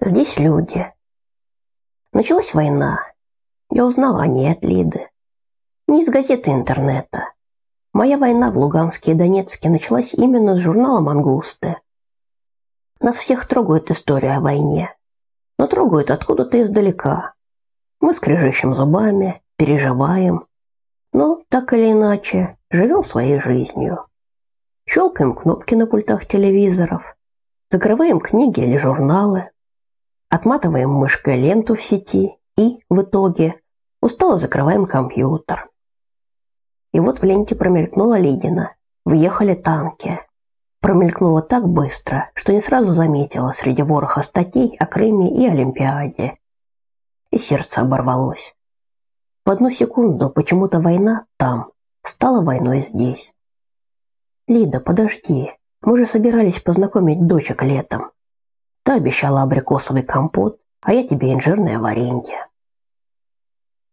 Здесь люди. Началась война. Я узнала о ней от Лиды. Не из газеты интернета. Моя война в Луганске и Донецке началась именно с журнала «Мангусты». Нас всех трогает история о войне. Но трогают откуда-то издалека. Мы скрежещем зубами, переживаем. Но, так или иначе, живем своей жизнью. Щелкаем кнопки на пультах телевизоров, закрываем книги или журналы, отматываем мышкой ленту в сети и, в итоге, устало закрываем компьютер. И вот в ленте промелькнула Лидина. Въехали танки. Промелькнуло так быстро, что не сразу заметила среди вороха статей о Крыме и Олимпиаде. И сердце оборвалось. В одну секунду почему-то война там стала войной здесь. Лида, подожди. Мы же собирались познакомить дочек летом. Ты обещала абрикосовый компот, а я тебе инжирное варенье.